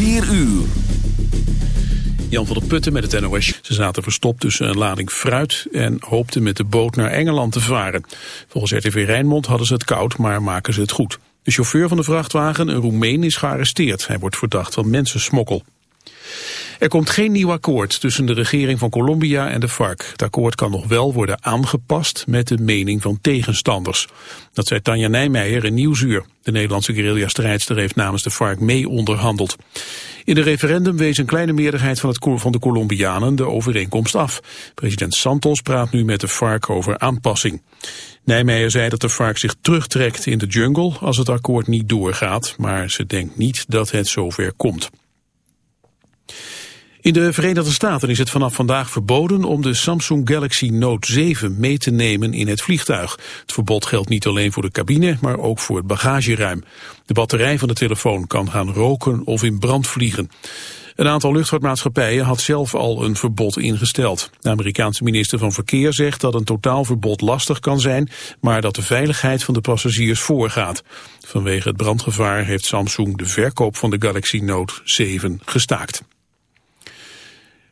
4 uur. Jan van der Putten met het NOS. Ze zaten verstopt tussen een lading fruit en hoopten met de boot naar Engeland te varen. Volgens RTV Rijnmond hadden ze het koud, maar maken ze het goed. De chauffeur van de vrachtwagen, een Roemeen, is gearresteerd. Hij wordt verdacht van mensensmokkel. Er komt geen nieuw akkoord tussen de regering van Colombia en de FARC. Het akkoord kan nog wel worden aangepast met de mening van tegenstanders. Dat zei Tanja Nijmeijer in Nieuwsuur. De Nederlandse guerrilla-strijdster heeft namens de FARC mee onderhandeld. In de referendum wees een kleine meerderheid van, het, van de Colombianen de overeenkomst af. President Santos praat nu met de FARC over aanpassing. Nijmeijer zei dat de FARC zich terugtrekt in de jungle als het akkoord niet doorgaat, maar ze denkt niet dat het zover komt. In de Verenigde Staten is het vanaf vandaag verboden om de Samsung Galaxy Note 7 mee te nemen in het vliegtuig. Het verbod geldt niet alleen voor de cabine, maar ook voor het bagageruim. De batterij van de telefoon kan gaan roken of in brand vliegen. Een aantal luchtvaartmaatschappijen had zelf al een verbod ingesteld. De Amerikaanse minister van Verkeer zegt dat een totaalverbod lastig kan zijn, maar dat de veiligheid van de passagiers voorgaat. Vanwege het brandgevaar heeft Samsung de verkoop van de Galaxy Note 7 gestaakt.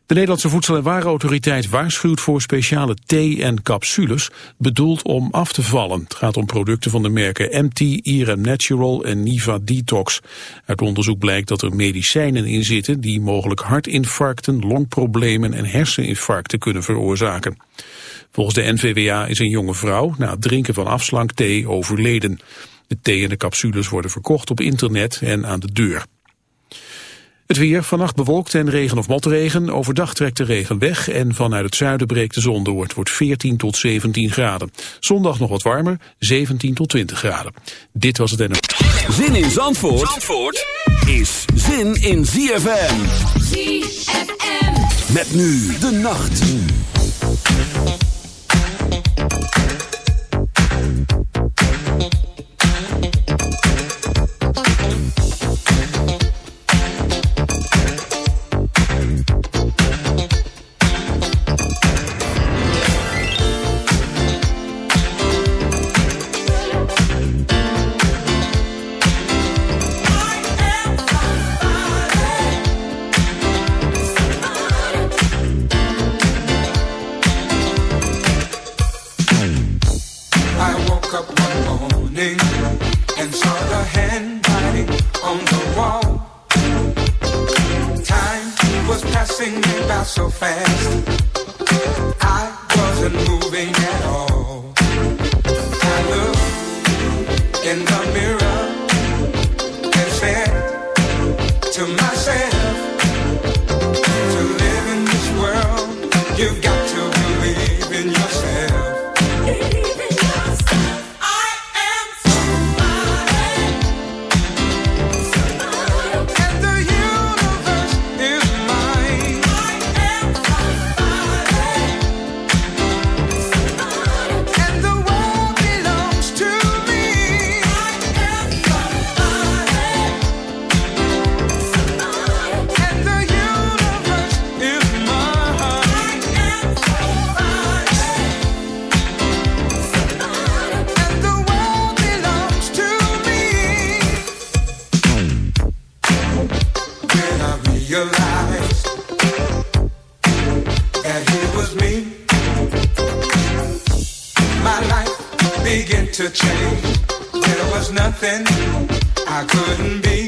De Nederlandse Voedsel- en Warenautoriteit waarschuwt voor speciale thee en capsules bedoeld om af te vallen. Het gaat om producten van de merken MT, Irem Natural en Niva Detox. Uit onderzoek blijkt dat er medicijnen in zitten die mogelijk hartinfarcten, longproblemen en herseninfarcten kunnen veroorzaken. Volgens de NVWA is een jonge vrouw na het drinken van afslankthee overleden. De thee en de capsules worden verkocht op internet en aan de deur. Het weer, vannacht bewolkt en regen of motregen. Overdag trekt de regen weg en vanuit het zuiden breekt de zon door. Het wordt 14 tot 17 graden. Zondag nog wat warmer, 17 tot 20 graden. Dit was het en... Zin in Zandvoort, Zandvoort is zin in ZFM. ZFM. Met nu de nacht. To change. There was nothing I couldn't be.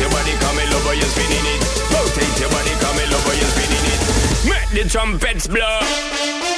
Your body, come over, you're spinning it. Rotate your body, come in over, you're spinning it. Make the trumpets blow.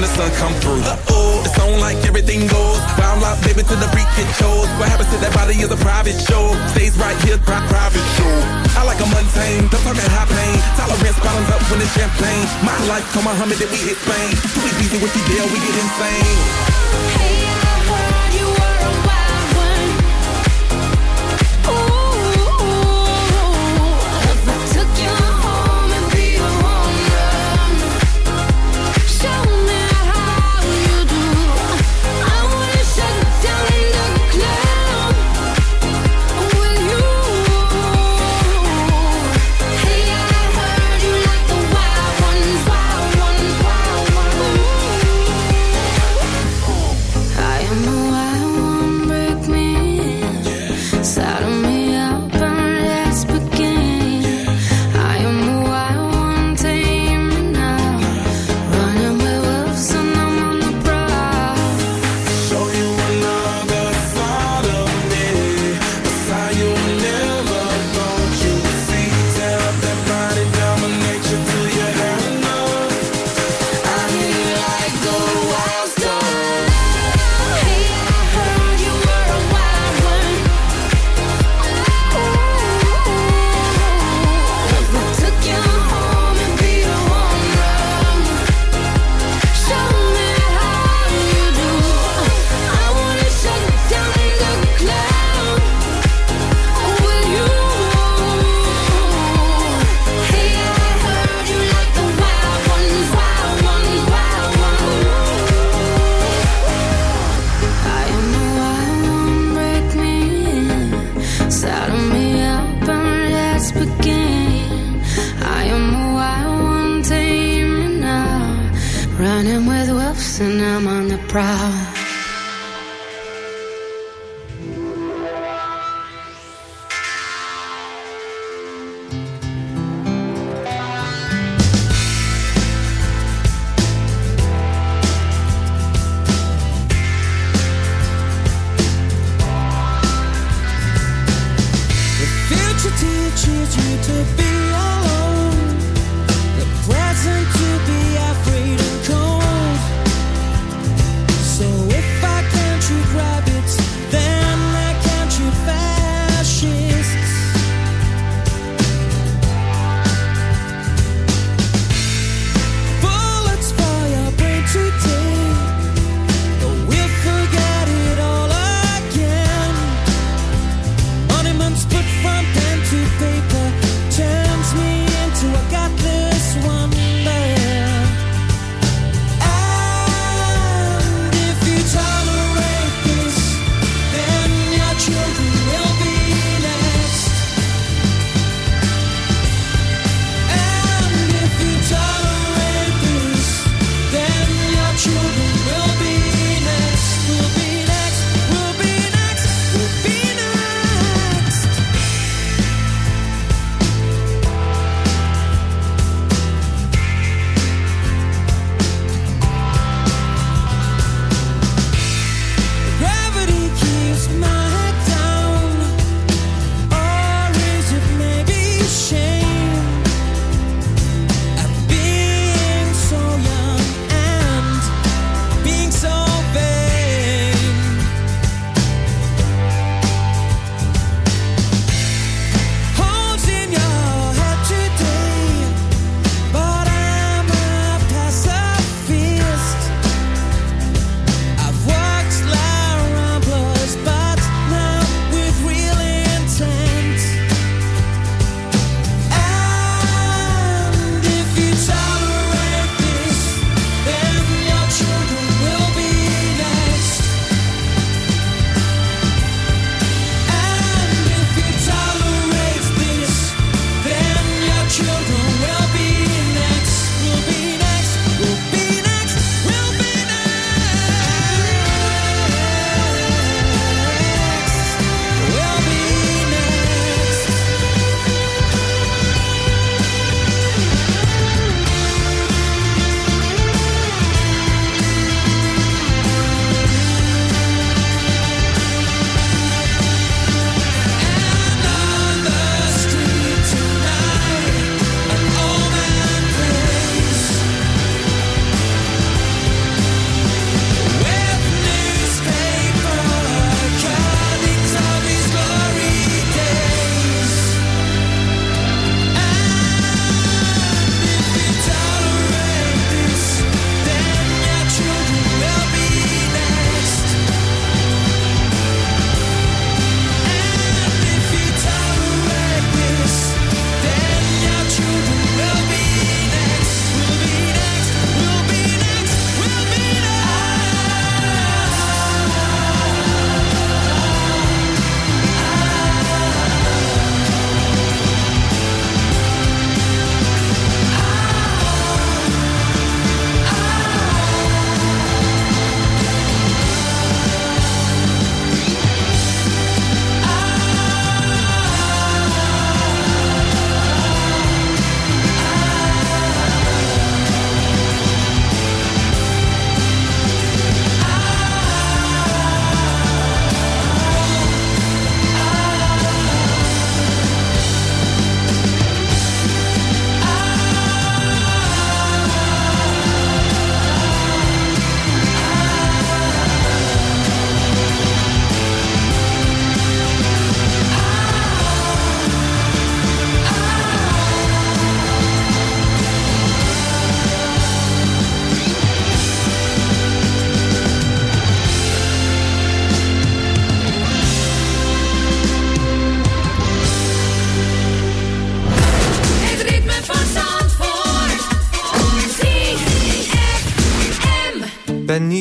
when the sun come through. Uh-oh. It's on like everything goes. Wild out, baby, to the freak it shows. What happens to that body is a private show. Stays right here, pri- private show. I like a mundane, don't talk high pain. Tolerance bottoms up when it's champagne. My life, come on, Muhammad, then we hit Spain. Too easy with the deal, we get insane. Hey,